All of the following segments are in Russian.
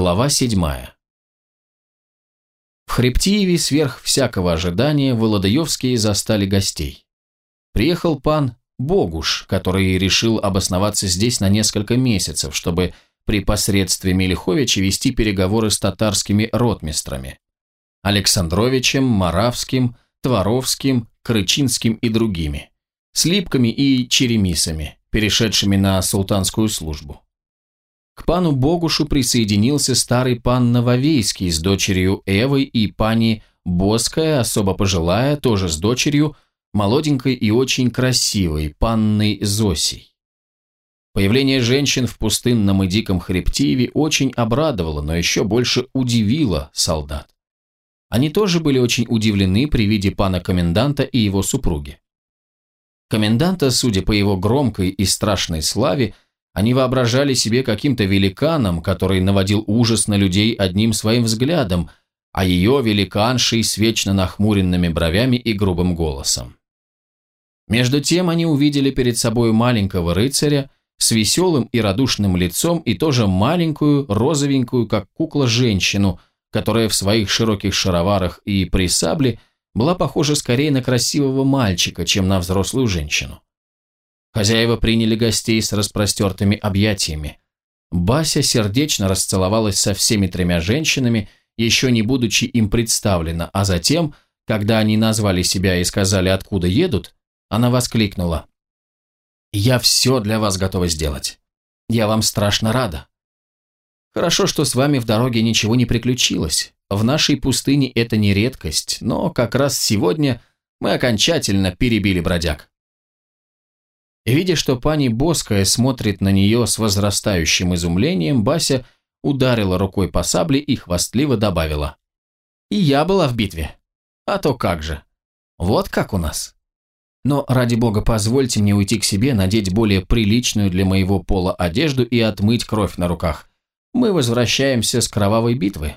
Глава седьмая. В Хребтиеве сверх всякого ожидания Володаевские застали гостей. Приехал пан Богуш, который решил обосноваться здесь на несколько месяцев, чтобы при посредстве Мелиховича вести переговоры с татарскими ротмистрами. Александровичем, Моравским, Творовским, Крычинским и другими, с и черемисами, перешедшими на султанскую службу. К пану Богушу присоединился старый пан Нововейский с дочерью Эвой и пани Боская, особо пожилая, тоже с дочерью, молоденькой и очень красивой, панной Зосей. Появление женщин в пустынном и диком Хребтиеве очень обрадовало, но еще больше удивило солдат. Они тоже были очень удивлены при виде пана коменданта и его супруги. Коменданта, судя по его громкой и страшной славе, они воображали себе каким-то великаном, который наводил ужас на людей одним своим взглядом, а ее великаншей с вечно нахмуренными бровями и грубым голосом. Между тем они увидели перед собой маленького рыцаря с веселым и радушным лицом и тоже маленькую, розовенькую, как кукла, женщину, которая в своих широких шароварах и при сабле была похожа скорее на красивого мальчика, чем на взрослую женщину. Хозяева приняли гостей с распростертыми объятиями. Бася сердечно расцеловалась со всеми тремя женщинами, еще не будучи им представлена, а затем, когда они назвали себя и сказали, откуда едут, она воскликнула. «Я все для вас готова сделать. Я вам страшно рада. Хорошо, что с вами в дороге ничего не приключилось. В нашей пустыне это не редкость, но как раз сегодня мы окончательно перебили бродяг. Видя, что пани Боская смотрит на нее с возрастающим изумлением, Бася ударила рукой по сабле и хвастливо добавила. «И я была в битве. А то как же. Вот как у нас. Но, ради бога, позвольте мне уйти к себе, надеть более приличную для моего пола одежду и отмыть кровь на руках. Мы возвращаемся с кровавой битвы.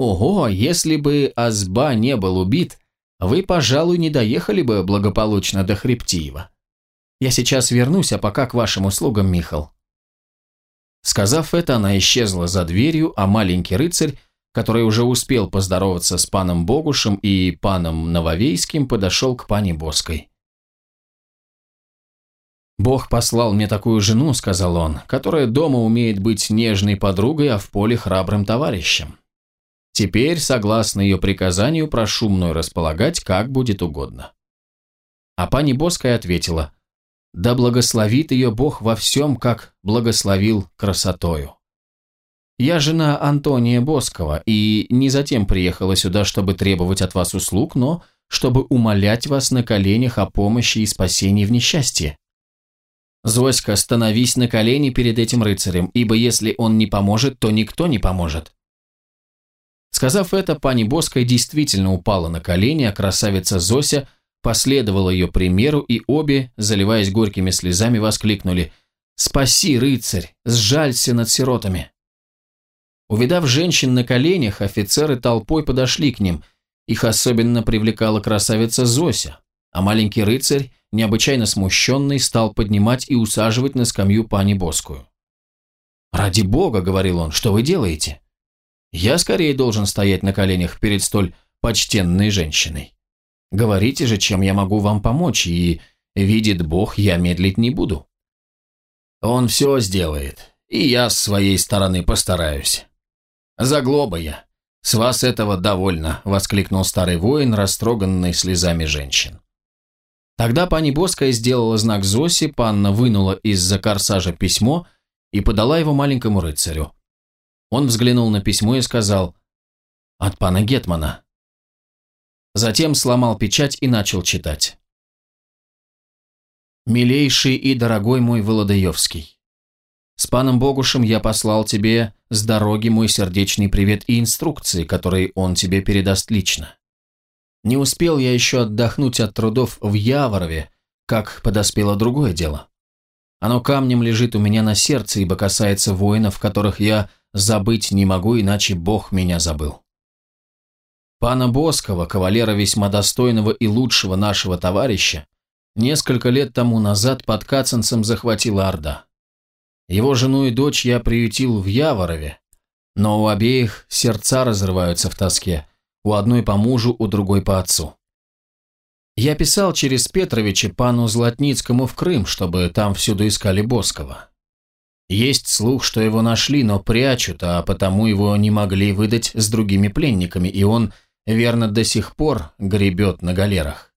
Ого, если бы Азба не был убит, вы, пожалуй, не доехали бы благополучно до Хребтиева. Я сейчас вернусь, а пока к вашим услугам, Михал». Сказав это, она исчезла за дверью, а маленький рыцарь, который уже успел поздороваться с паном Богушем и паном Нововейским, подошел к пане Боской. «Бог послал мне такую жену», — сказал он, «которая дома умеет быть нежной подругой, а в поле храбрым товарищем. Теперь, согласно ее приказанию, прошу мной располагать, как будет угодно». А пани Боская ответила, да благословит ее Бог во всем, как благословил красотою. Я жена Антония Боскова, и не затем приехала сюда, чтобы требовать от вас услуг, но чтобы умолять вас на коленях о помощи и спасении в несчастье. Зоська, становись на колени перед этим рыцарем, ибо если он не поможет, то никто не поможет. Сказав это, пани Боская действительно упала на колени, а красавица Зося – последовала ее примеру, и обе, заливаясь горькими слезами, воскликнули «Спаси, рыцарь! Сжалься над сиротами!» Увидав женщин на коленях, офицеры толпой подошли к ним. Их особенно привлекала красавица Зося, а маленький рыцарь, необычайно смущенный, стал поднимать и усаживать на скамью пани Боскую. «Ради бога», — говорил он, — «что вы делаете? Я скорее должен стоять на коленях перед столь почтенной женщиной». Говорите же, чем я могу вам помочь, и, видит Бог, я медлить не буду. Он все сделает, и я с своей стороны постараюсь. Заглоба я. С вас этого довольно, воскликнул старый воин, растроганный слезами женщин. Тогда пани Боская сделала знак Зоси, панна вынула из-за корсажа письмо и подала его маленькому рыцарю. Он взглянул на письмо и сказал «От пана Гетмана, Затем сломал печать и начал читать. «Милейший и дорогой мой Володаевский, с паном Богушем я послал тебе с дороги мой сердечный привет и инструкции, которые он тебе передаст лично. Не успел я еще отдохнуть от трудов в Яворове, как подоспело другое дело. Оно камнем лежит у меня на сердце, ибо касается воинов, которых я забыть не могу, иначе Бог меня забыл. Пана Боскова, кавалера весьма достойного и лучшего нашего товарища, несколько лет тому назад под Кацанцем захватила Орда. Его жену и дочь я приютил в Яворове, Но у обеих сердца разрываются в тоске, у одной по мужу, у другой по отцу. Я писал через Петровича пану Златницкому в Крым, чтобы там всюду искали Боскова. Есть слух, что его нашли, но прячут, а потому его не могли выдать с другими пленниками, и он, верно, до сих пор гребет на галерах.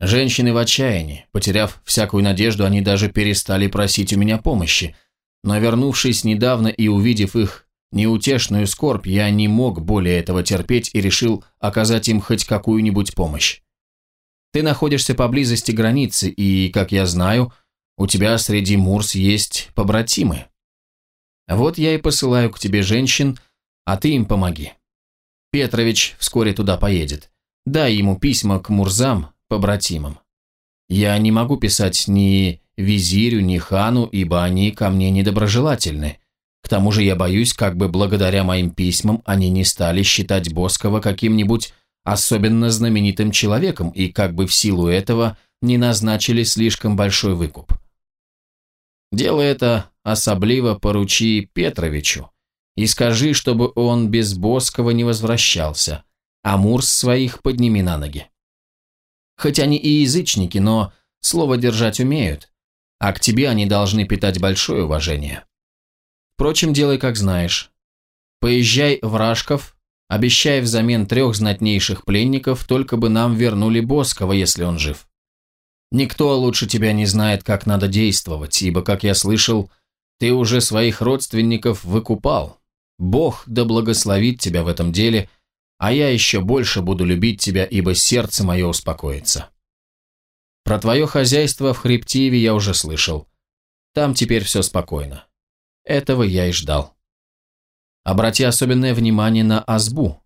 Женщины в отчаянии, потеряв всякую надежду, они даже перестали просить у меня помощи, но вернувшись недавно и увидев их неутешную скорбь, я не мог более этого терпеть и решил оказать им хоть какую-нибудь помощь. Ты находишься поблизости границы, и, как я знаю, у тебя среди Мурс есть побратимы. Вот я и посылаю к тебе женщин, а ты им помоги. Петрович вскоре туда поедет. Дай ему письма к Мурзам, побратимам. Я не могу писать ни визирю, ни хану, ибо они ко мне недоброжелательны. К тому же я боюсь, как бы благодаря моим письмам они не стали считать Боскова каким-нибудь особенно знаменитым человеком и как бы в силу этого не назначили слишком большой выкуп. Дело это особливо поручи Петровичу и скажи, чтобы он без Боскова не возвращался, а Мурс своих подними на ноги. Хоть они и язычники, но слово держать умеют, а к тебе они должны питать большое уважение. Впрочем, делай как знаешь. Поезжай в Рашков, обещая взамен трех знатнейших пленников, только бы нам вернули Боскова, если он жив. Никто лучше тебя не знает, как надо действовать, ибо, как я слышал, ты уже своих родственников выкупал. Бог да благословит тебя в этом деле, а я еще больше буду любить тебя, ибо сердце мое успокоится. Про твое хозяйство в Хребтиеве я уже слышал. Там теперь все спокойно. Этого я и ждал. Обрати особенное внимание на Азбу.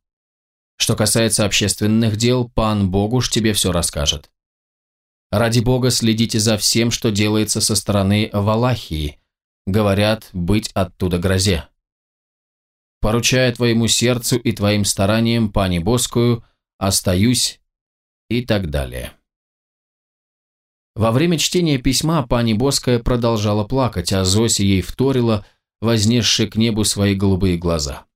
Что касается общественных дел, пан Богуш тебе все расскажет. Ради Бога следите за всем, что делается со стороны Валахии. Говорят, быть оттуда грозе. Поручая твоему сердцу и твоим стараниям, пани Боскую, остаюсь и так далее. Во время чтения письма пани Боская продолжала плакать, а Зося ей вторила, вознесший к небу свои голубые глаза.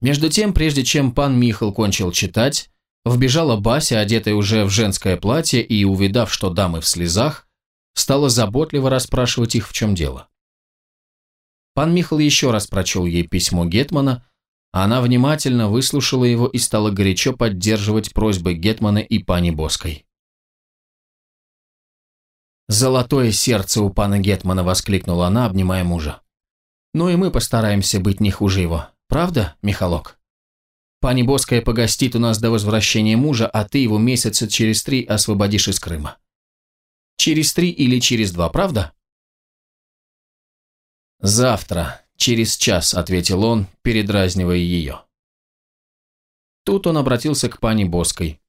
Между тем, прежде чем пан Михал кончил читать, вбежала Бася, одетая уже в женское платье, и, увидав, что дамы в слезах, стала заботливо расспрашивать их, в чем дело. Пан Михал еще раз прочел ей письмо Гетмана, а она внимательно выслушала его и стала горячо поддерживать просьбы Гетмана и пани Боской. «Золотое сердце у пана Гетмана!» – воскликнула она, обнимая мужа. «Ну и мы постараемся быть не хуже его. Правда, Михалок? Пани Боская погостит у нас до возвращения мужа, а ты его месяца через три освободишь из Крыма. Через три или через два, правда?» «Завтра, через час», – ответил он, передразнивая ее. Тут он обратился к пани Боской.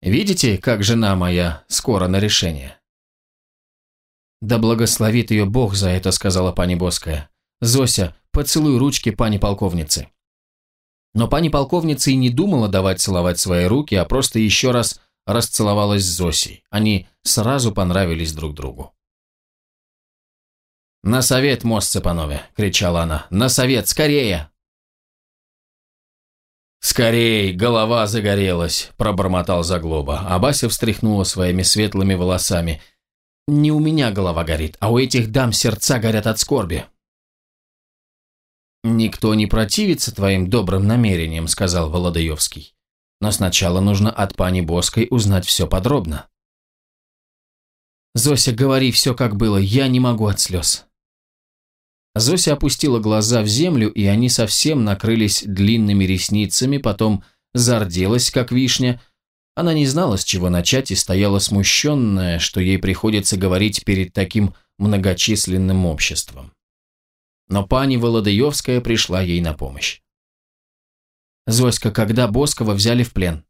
«Видите, как жена моя скоро на решение? «Да благословит ее Бог за это», — сказала пани Боская. «Зося, поцелуй ручки пани полковницы». Но пани полковница и не думала давать целовать свои руки, а просто еще раз расцеловалась с Зосей. Они сразу понравились друг другу. «На совет, мост Цепанове!» — кричала она. «На совет! Скорее!» «Скорей! Голова загорелась!» – пробормотал Заглоба, а Бася встряхнула своими светлыми волосами – не у меня голова горит, а у этих дам сердца горят от скорби. «Никто не противится твоим добрым намерениям», — сказал Володаевский. «Но сначала нужно от пани Боской узнать все подробно». «Зося, говори все, как было, я не могу от слез». Зося опустила глаза в землю, и они совсем накрылись длинными ресницами, потом зарделась, как вишня, она не знала, с чего начать, и стояла смущенная, что ей приходится говорить перед таким многочисленным обществом. Но пани Володаевская пришла ей на помощь. «Зоська, когда Боскова взяли в плен?»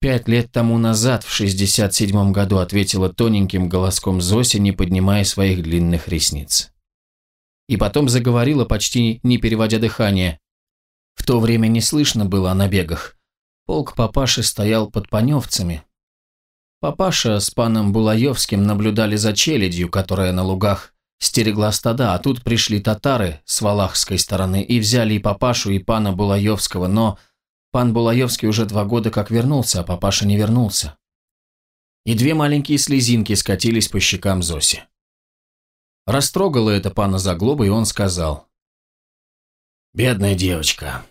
«Пять лет тому назад, в шестьдесят седьмом году», ответила тоненьким голоском Зося, не поднимая своих длинных ресниц. И потом заговорила, почти не переводя дыхание. В то время не слышно было о набегах. Полк папаши стоял под Паневцами. Папаша с паном Булаевским наблюдали за челядью, которая на лугах стерегла стада, а тут пришли татары с валахской стороны и взяли и папашу, и пана Булаевского, но пан Булаевский уже два года как вернулся, а папаша не вернулся. И две маленькие слезинки скатились по щекам Зоси. Растрогало это пана Заглоба, и он сказал. «Бедная девочка,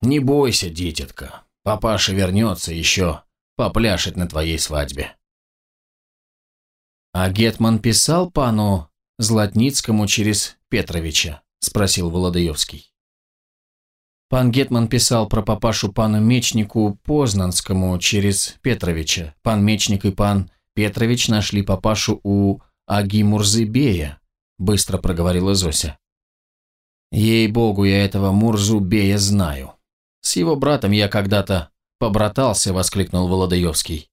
не бойся, дитятка, папаша вернется еще попляшет на твоей свадьбе». «А Гетман писал пану Златницкому через Петровича?» – спросил Володаевский. Пан Гетман писал про папашу пану Мечнику Познанскому через Петровича. Пан Мечник и пан Петрович нашли папашу у Аги Мурзыбея, быстро проговорила Зося. Ей-богу, я этого Мурзубея знаю. С его братом я когда-то побратался, воскликнул Володаевский.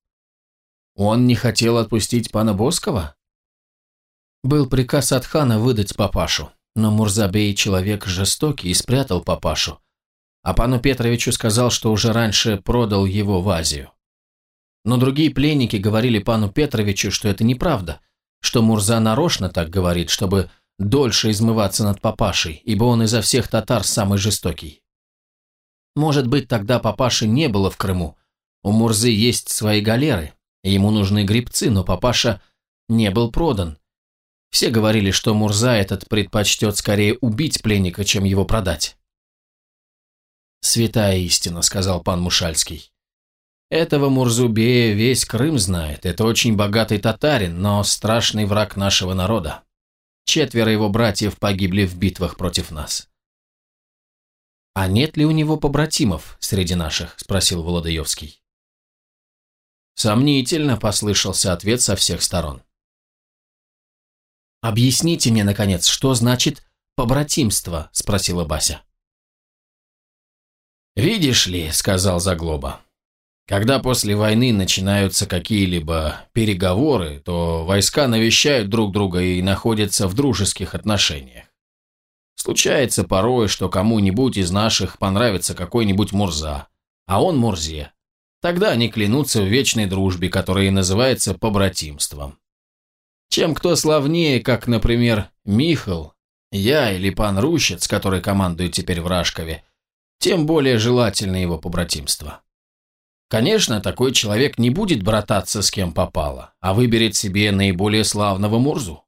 Он не хотел отпустить пана Боскова? Был приказ от хана выдать папашу, но Мурзабей человек жестокий и спрятал папашу, а пану Петровичу сказал, что уже раньше продал его в Азию. Но другие пленники говорили пану Петровичу, что это неправда, что Мурза нарочно так говорит, чтобы дольше измываться над папашей, ибо он изо всех татар самый жестокий. Может быть, тогда папаши не было в Крыму. У Мурзы есть свои галеры, и ему нужны грибцы, но папаша не был продан. Все говорили, что Мурза этот предпочтет скорее убить пленника, чем его продать. «Святая истина», — сказал пан Мушальский. «Этого Мурзубея весь Крым знает. Это очень богатый татарин, но страшный враг нашего народа. Четверо его братьев погибли в битвах против нас». «А нет ли у него побратимов среди наших?» – спросил Володаевский. «Сомнительно», – послышался ответ со всех сторон. «Объясните мне, наконец, что значит побратимство?» – спросила Бася. «Видишь ли», — сказал Заглоба, — «когда после войны начинаются какие-либо переговоры, то войска навещают друг друга и находятся в дружеских отношениях. Случается порой, что кому-нибудь из наших понравится какой-нибудь Мурза, а он Мурзе. Тогда они клянутся в вечной дружбе, которая и называется побратимством. Чем кто славнее, как, например, Михал, я или пан Рущец, который командует теперь в Рашкове, тем более желательно его побратимство. Конечно, такой человек не будет брататься с кем попало, а выберет себе наиболее славного Мурзу.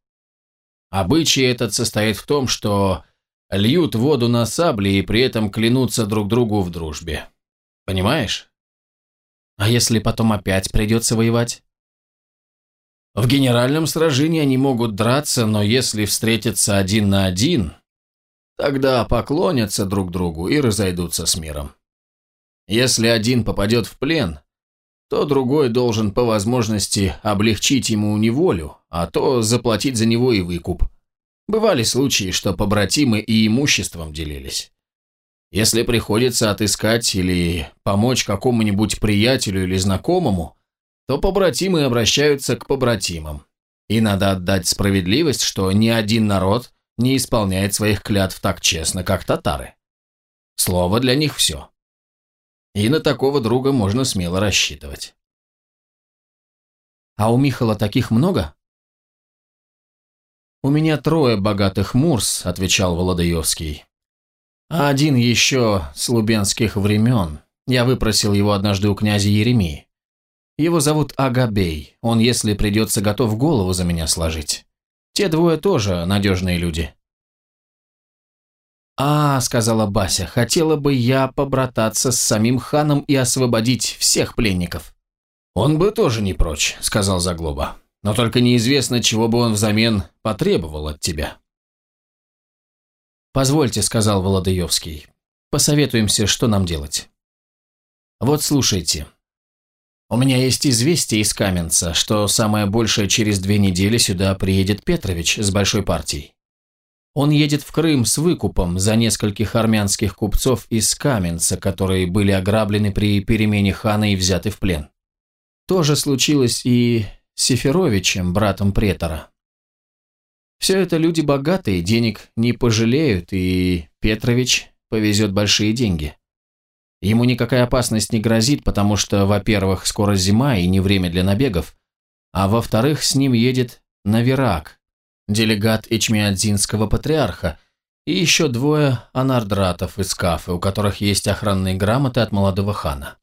Обычай этот состоит в том, что льют воду на сабли и при этом клянутся друг другу в дружбе. Понимаешь? А если потом опять придется воевать? В генеральном сражении они могут драться, но если встретятся один на один, Тогда поклонятся друг другу и разойдутся с миром. Если один попадет в плен, то другой должен по возможности облегчить ему неволю, а то заплатить за него и выкуп. Бывали случаи, что побратимы и имуществом делились. Если приходится отыскать или помочь какому-нибудь приятелю или знакомому, то побратимы обращаются к побратимам. И надо отдать справедливость, что ни один народ не исполняет своих клятв так честно, как татары. Слово для них все. И на такого друга можно смело рассчитывать. А у Михала таких много? У меня трое богатых мурс, отвечал Володаевский. А один еще с лубенских времен. Я выпросил его однажды у князя Еремии. Его зовут Агабей. Он, если придется, готов голову за меня сложить. Те двое тоже надежные люди. «А, — сказала Бася, — хотела бы я побрататься с самим ханом и освободить всех пленников». «Он бы тоже не прочь», — сказал Заглоба. «Но только неизвестно, чего бы он взамен потребовал от тебя». «Позвольте», — сказал Володаевский. «Посоветуемся, что нам делать». «Вот слушайте. У меня есть известие из Каменца, что самое большее через две недели сюда приедет Петрович с большой партией. Он едет в Крым с выкупом за нескольких армянских купцов из Каменца, которые были ограблены при перемене хана и взяты в плен. То же случилось и с Сеферовичем, братом претора. Все это люди богатые, денег не пожалеют, и Петрович повезет большие деньги. Ему никакая опасность не грозит, потому что, во-первых, скоро зима и не время для набегов, а во-вторых, с ним едет Наверак, делегат Эчмиадзинского патриарха, и еще двое анардратов из Кафы, у которых есть охранные грамоты от молодого хана.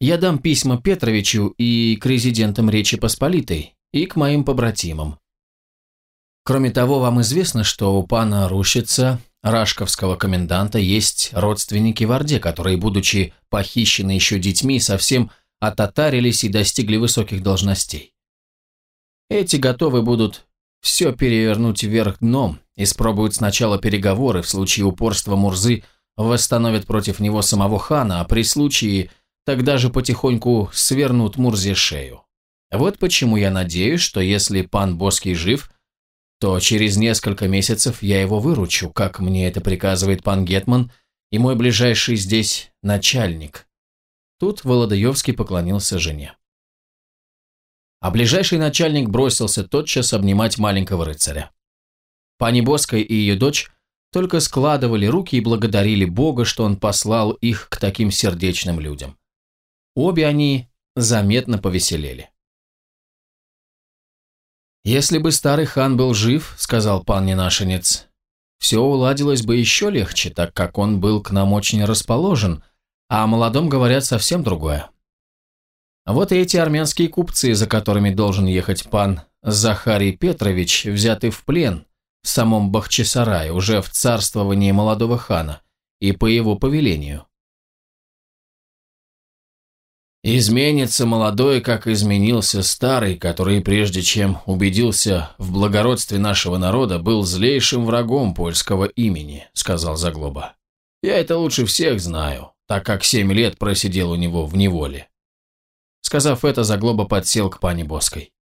Я дам письма Петровичу и к резидентам Речи Посполитой, и к моим побратимам. Кроме того, вам известно, что у пана Рущица, рашковского коменданта, есть родственники в Орде, которые, будучи похищены еще детьми, совсем ототарились и достигли высоких должностей. Эти готовы будут все перевернуть вверх дном, испробуют сначала переговоры, в случае упорства Мурзы восстановят против него самого хана, а при случае тогда же потихоньку свернут Мурзе шею. Вот почему я надеюсь, что если пан Боский жив, то через несколько месяцев я его выручу, как мне это приказывает пан Гетман и мой ближайший здесь начальник. Тут Володаевский поклонился жене. А ближайший начальник бросился тотчас обнимать маленького рыцаря. Пани Боская и ее дочь только складывали руки и благодарили Бога, что он послал их к таким сердечным людям. Обе они заметно повеселели. «Если бы старый хан был жив, — сказал пан Ненашенец, — все уладилось бы еще легче, так как он был к нам очень расположен, а о молодом говорят совсем другое. Вот и эти армянские купцы, за которыми должен ехать пан Захарий Петрович, взяты в плен в самом Бахчисарае, уже в царствовании молодого хана, и по его повелению. Изменится молодой, как изменился старый, который, прежде чем убедился в благородстве нашего народа, был злейшим врагом польского имени, сказал Заглоба. Я это лучше всех знаю, так как семь лет просидел у него в неволе. Сказав это, Заглоба подсел к пане Боской.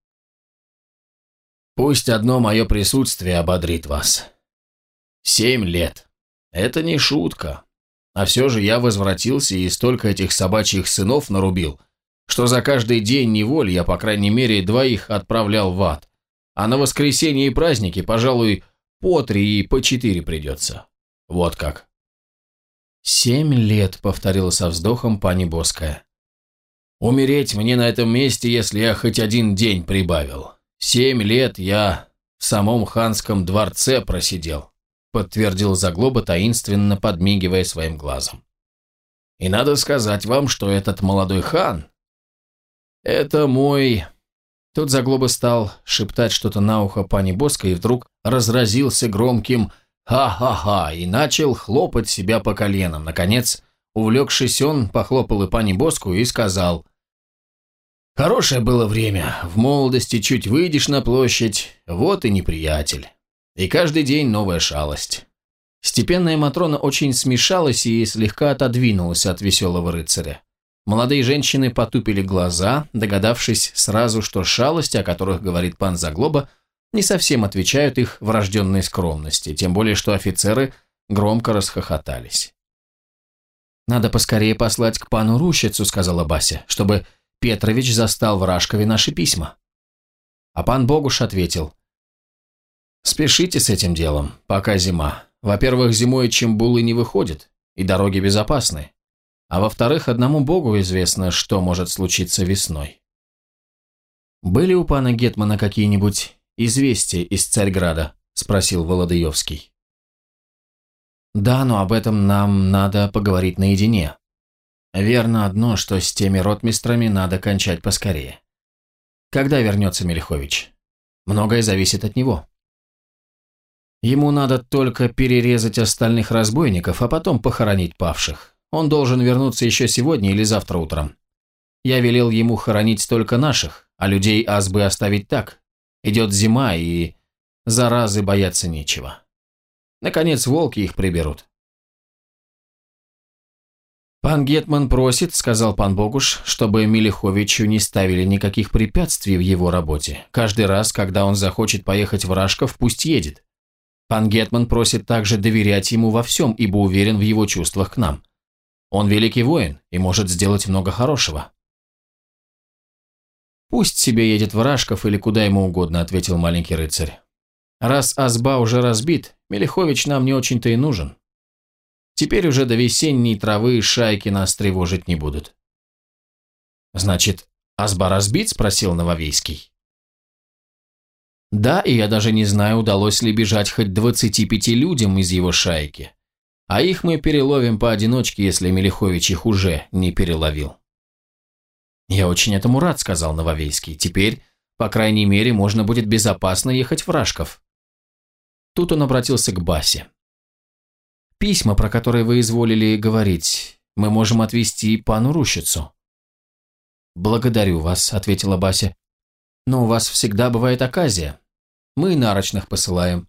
«Пусть одно мое присутствие ободрит вас. Семь лет. Это не шутка. А все же я возвратился и столько этих собачьих сынов нарубил, что за каждый день неволи я, по крайней мере, двоих отправлял в ад. А на воскресенье и праздники, пожалуй, по три и по четыре придется. Вот как». «Семь лет», — повторила со вздохом пани Боская. Умереть мне на этом месте, если я хоть один день прибавил. Семь лет я в самом ханском дворце просидел, подтвердил Заглоба, таинственно подмигивая своим глазом. И надо сказать вам, что этот молодой хан – это мой... Тут Заглоба стал шептать что-то на ухо пани Боска и вдруг разразился громким «ха-ха-ха» и начал хлопать себя по коленам. Наконец, увлекшись он, похлопал и пани Боску и сказал – Хорошее было время. В молодости чуть выйдешь на площадь, вот и неприятель. И каждый день новая шалость. Степенная Матрона очень смешалась и слегка отодвинулась от веселого рыцаря. Молодые женщины потупили глаза, догадавшись сразу, что шалости, о которых говорит пан Заглоба, не совсем отвечают их врожденной скромности, тем более что офицеры громко расхохотались. «Надо поскорее послать к пану Рущицу», — сказала Бася, «чтобы Петрович застал в Рашкове наши письма. А пан Богуш ответил. Спешите с этим делом, пока зима. Во-первых, зимой Чембулы не выходит, и дороги безопасны. А во-вторых, одному Богу известно, что может случиться весной. «Были у пана Гетмана какие-нибудь известия из Царьграда?» – спросил Володаевский. «Да, но об этом нам надо поговорить наедине. Верно одно, что с теми ротмистрами надо кончать поскорее. Когда вернется Мельхович? Многое зависит от него. Ему надо только перерезать остальных разбойников, а потом похоронить павших. Он должен вернуться еще сегодня или завтра утром. Я велел ему хоронить только наших, а людей Азбы оставить так. Идет зима, и заразы бояться нечего. Наконец, волки их приберут. «Пан Гетман просит, — сказал пан Богуш, — чтобы Милиховичу не ставили никаких препятствий в его работе. Каждый раз, когда он захочет поехать в Рашков, пусть едет. Пан Гетман просит также доверять ему во всем, ибо уверен в его чувствах к нам. Он великий воин и может сделать много хорошего». «Пусть себе едет в Рашков или куда ему угодно», — ответил маленький рыцарь. «Раз Азба уже разбит, Мелихович нам не очень-то и нужен». Теперь уже до весенней травы шайки нас тревожить не будут. Значит, Азба разбит? Спросил Нововейский. Да, и я даже не знаю, удалось ли бежать хоть 25 людям из его шайки. А их мы переловим поодиночке, если Мелихович их уже не переловил. «Я очень этому рад», — сказал Нововейский. «Теперь, по крайней мере, можно будет безопасно ехать в Рашков». Тут он обратился к Басе. «Письма, про которые вы изволили говорить, мы можем отвезти пану Рущицу». «Благодарю вас», — ответила Бася. «Но у вас всегда бывает оказия. Мы нарочных посылаем.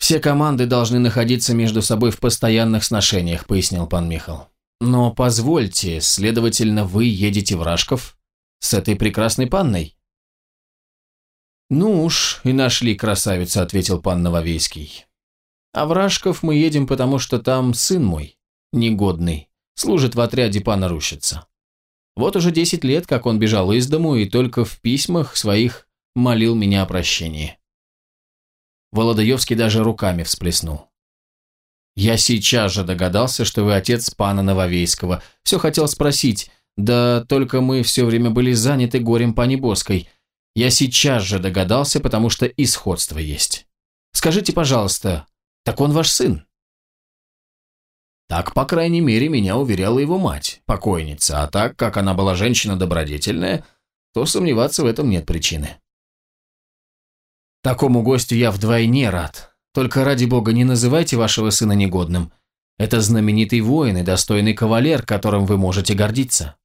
«Все команды должны находиться между собой в постоянных сношениях», – пояснил пан Михал. «Но позвольте, следовательно, вы едете в Рашков с этой прекрасной панной?» «Ну уж, и нашли красавицу», – ответил пан Нововейский. «А в Рашков мы едем, потому что там сын мой, негодный, служит в отряде пана Рущица. Вот уже десять лет, как он бежал из дому и только в письмах своих молил меня о прощении. Володаевский даже руками всплеснул. «Я сейчас же догадался, что вы отец пана Нововейского. Все хотел спросить, да только мы все время были заняты горем пани Боской. Я сейчас же догадался, потому что и сходство есть. Скажите, пожалуйста, так он ваш сын?» Так, по крайней мере, меня уверяла его мать, покойница, а так как она была женщина добродетельная, то сомневаться в этом нет причины. Такому гостю я вдвойне рад. Только ради бога не называйте вашего сына негодным. Это знаменитый воин и достойный кавалер, которым вы можете гордиться.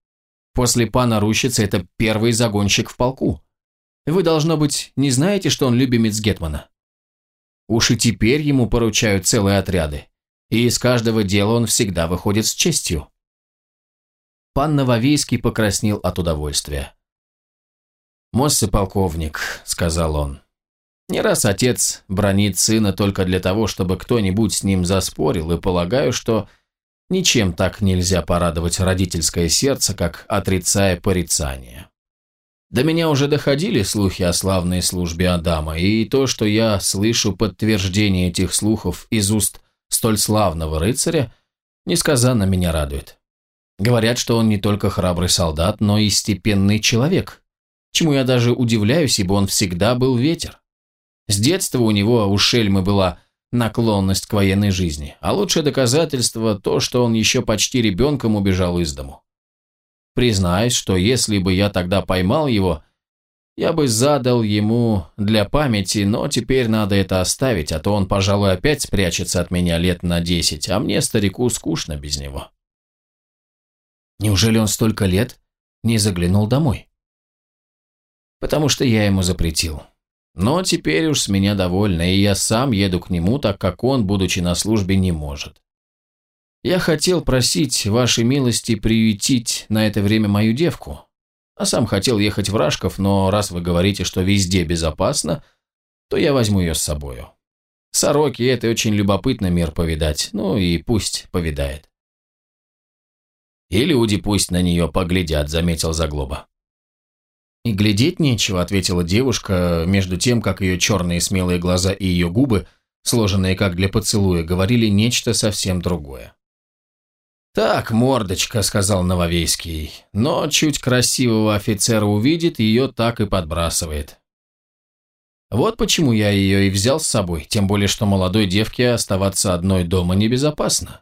После пана Рущицы это первый загонщик в полку. Вы, должно быть, не знаете, что он любимец Гетмана? Уж и теперь ему поручают целые отряды, и из каждого дела он всегда выходит с честью. Пан Нововейский покраснел от удовольствия. «Моссы, полковник», — сказал он, не раз отец бронит сына только для того, чтобы кто-нибудь с ним заспорил, и полагаю, что ничем так нельзя порадовать родительское сердце, как отрицая порицание. До меня уже доходили слухи о славной службе Адама, и то, что я слышу подтверждение этих слухов из уст столь славного рыцаря, несказанно меня радует. Говорят, что он не только храбрый солдат, но и степенный человек, чему я даже удивляюсь, ибо он всегда был ветер. С детства у него, у Шельмы, была наклонность к военной жизни, а лучшее доказательство то, что он еще почти ребенком убежал из дому. Признаюсь, что если бы я тогда поймал его, я бы задал ему для памяти, но теперь надо это оставить, а то он, пожалуй, опять спрячется от меня лет на десять, а мне, старику, скучно без него. Неужели он столько лет не заглянул домой? Потому что я ему запретил. Но теперь уж с меня довольно, и я сам еду к нему, так как он, будучи на службе, не может. Я хотел просить вашей милости приютить на это время мою девку, а сам хотел ехать в Рашков, но раз вы говорите, что везде безопасно, то я возьму ее с собою. Сороки – это очень любопытно мир повидать, ну и пусть повидает. И люди пусть на нее поглядят, заметил Заглоба. «И глядеть нечего», — ответила девушка, между тем, как ее черные смелые глаза и ее губы, сложенные как для поцелуя, говорили нечто совсем другое. «Так, мордочка», — сказал Нововейский, но чуть красивого офицера увидит, ее так и подбрасывает. Вот почему я ее и взял с собой, тем более, что молодой девке оставаться одной дома небезопасно.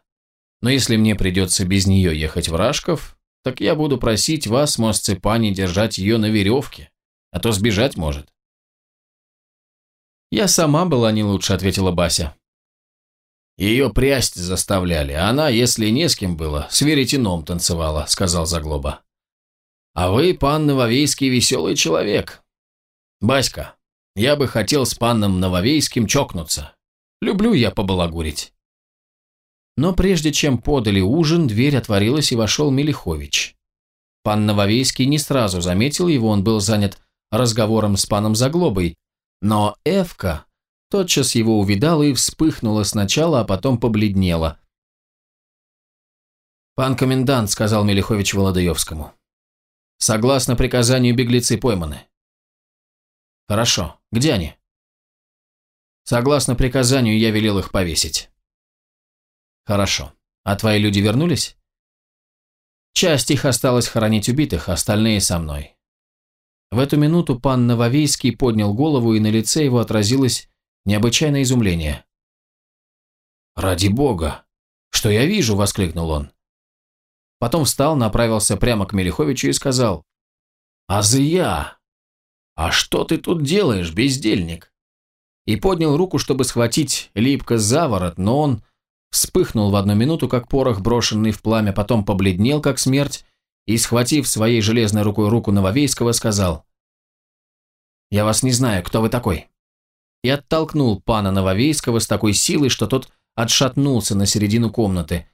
Но если мне придется без нее ехать в Рашков, так я буду просить вас, Мосцепани, держать ее на веревке, а то сбежать может». «Я сама была не лучше», — ответила Бася. «Ее прясть заставляли, а она, если не с кем было, с веретеном танцевала», — сказал Заглоба. «А вы, пан Нововейский, веселый человек. Баська, я бы хотел с паном Нововейским чокнуться. Люблю я побалагурить». Но прежде чем подали ужин, дверь отворилась и вошел Мелихович. Пан Нововейский не сразу заметил его, он был занят разговором с паном Заглобой, но Эвка тотчас его увидала и вспыхнула сначала, а потом побледнела. «Пан комендант», — сказал Мелихович Володаевскому, — «согласно приказанию беглецы пойманы». «Хорошо. Где они?» «Согласно приказанию я велел их повесить». Хорошо. А твои люди вернулись? Часть их осталась хоронить убитых, остальные со мной. В эту минуту пан Нововейский поднял голову, и на лице его отразилось необычайное изумление. «Ради бога! Что я вижу?» – воскликнул он. Потом встал, направился прямо к Мелиховичу и сказал, «Азия! А что ты тут делаешь, бездельник?» И поднял руку, чтобы схватить липко за ворот, но он вспыхнул в одну минуту, как порох, брошенный в пламя, потом побледнел, как смерть, и, схватив своей железной рукой руку Нововейского, сказал, «Я вас не знаю, кто вы такой?» И оттолкнул пана Нововейского с такой силой, что тот отшатнулся на середину комнаты.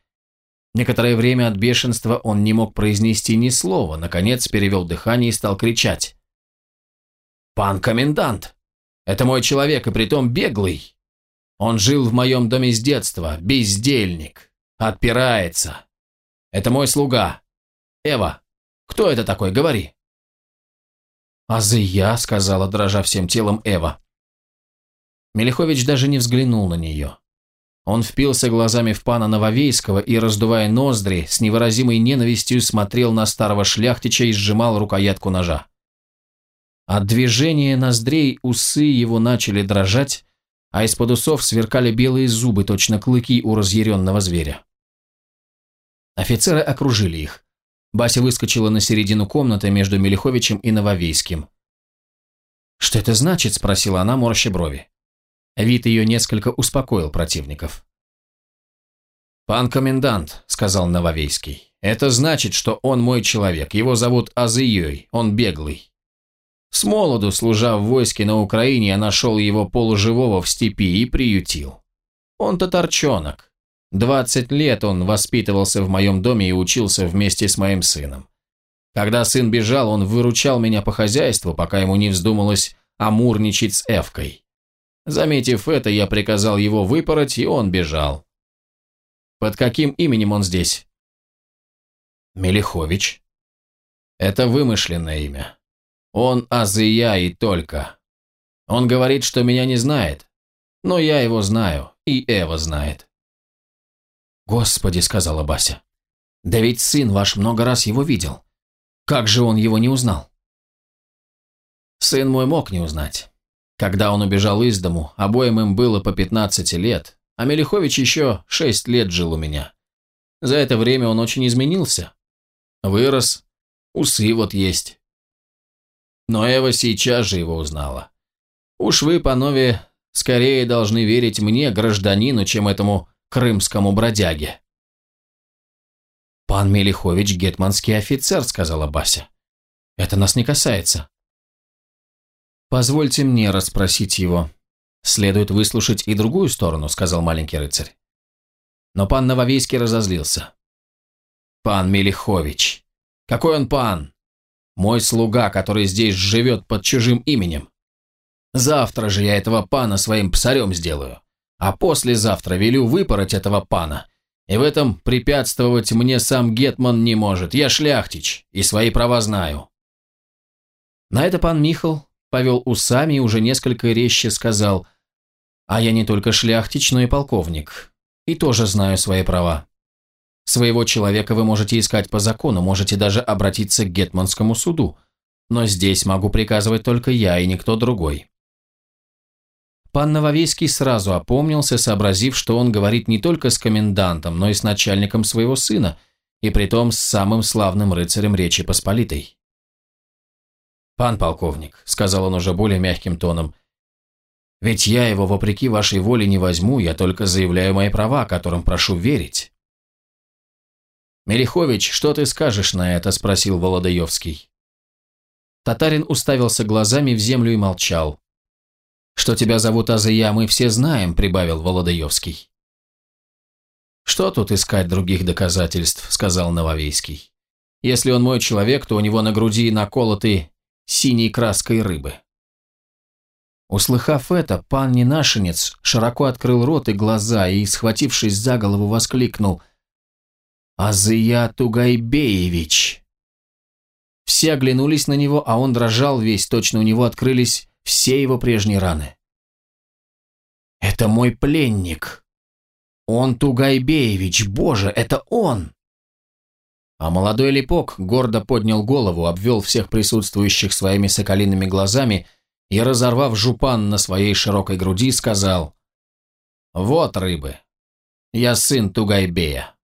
Некоторое время от бешенства он не мог произнести ни слова, наконец перевел дыхание и стал кричать. «Пан комендант! Это мой человек, и притом беглый. Он жил в моем доме с детства, бездельник, отпирается. Это мой слуга. Эва, кто это такой, говори». «Азия», — сказала, дрожа всем телом Эва. Мелихович даже не взглянул на нее. Он впился глазами в пана Нововейского и, раздувая ноздри, с невыразимой ненавистью смотрел на старого шляхтича и сжимал рукоятку ножа. От движения ноздрей усы его начали дрожать, а из-под усов сверкали белые зубы, точно клыки у разъяренного зверя. Офицеры окружили их. Бася выскочила на середину комнаты между Мелиховичем и Нововейским. «Что это значит?» – спросила она, морща брови. Вид ее несколько успокоил противников. «Пан комендант», – сказал Нововейский, – «это значит, что он мой человек. Его зовут Азыей, он беглый. С молоду, служа в войске на Украине, я нашел его полуживого в степи и приютил. Он татарчонок. Двадцать лет он воспитывался в моем доме и учился вместе с моим сыном. Когда сын бежал, он выручал меня по хозяйству, пока ему не вздумалось амурничать с Эвкой. Заметив это, я приказал его выпороть, и он бежал. Под каким именем он здесь? Мелихович. Это вымышленное имя. Он Азия и только. Он говорит, что меня не знает. Но я его знаю, и Эва знает. «Господи», — сказала Бася, — «да ведь сын ваш много раз его видел. Как же он его не узнал?» Сын мой мог не узнать. Когда он убежал из дому, обоим им было по 15 лет, а Мелихович еще 6 лет жил у меня. За это время он очень изменился. Вырос, усы вот есть. Но Эва сейчас же его узнала. Уж вы, панове, скорее должны верить мне, гражданину, чем этому крымскому бродяге. «Пан Мелихович – гетманский офицер», – сказала Бася. «Это нас не касается». «Позвольте мне расспросить его. Следует выслушать и другую сторону», — сказал маленький рыцарь. Но пан Нововейский разозлился. «Пан Мелихович! Какой он пан? Мой слуга, который здесь живет под чужим именем. Завтра же я этого пана своим псарем сделаю, а послезавтра велю выпороть этого пана, и в этом препятствовать мне сам Гетман не может. Я шляхтич, и свои права знаю». На это пан Михал повел усами и уже несколько резче сказал, «А я не только шляхтич, но и полковник, и тоже знаю свои права. Своего человека вы можете искать по закону, можете даже обратиться к Гетманскому суду, но здесь могу приказывать только я и никто другой». Пан Нововейский сразу опомнился, сообразив, что он говорит не только с комендантом, но и с начальником своего сына, и притом с самым славным рыцарем Речи Посполитой. «Пан полковник», — сказал он уже более мягким тоном, — «ведь я его, вопреки вашей воле, не возьму, я только заявляю мои права, которым прошу верить». «Мелихович, что ты скажешь на это?» – спросил Володаевский. Татарин уставился глазами в землю и молчал. «Что тебя зовут Азия, мы все знаем», – прибавил Володаевский. «Что тут искать других доказательств?» – сказал Нововейский. «Если он мой человек, то у него на груди наколоты синей краской рыбы. Услыхав это, пан Ненашенец широко открыл рот и глаза и, схватившись за голову, воскликнул «Азия Тугайбеевич!» Все оглянулись на него, а он дрожал весь, точно у него открылись все его прежние раны. «Это мой пленник! Он Тугайбеевич, боже, это он!» А молодой липок гордо поднял голову, обвел всех присутствующих своими соколиными глазами и, разорвав жупан на своей широкой груди, сказал «Вот рыбы. Я сын Тугайбея».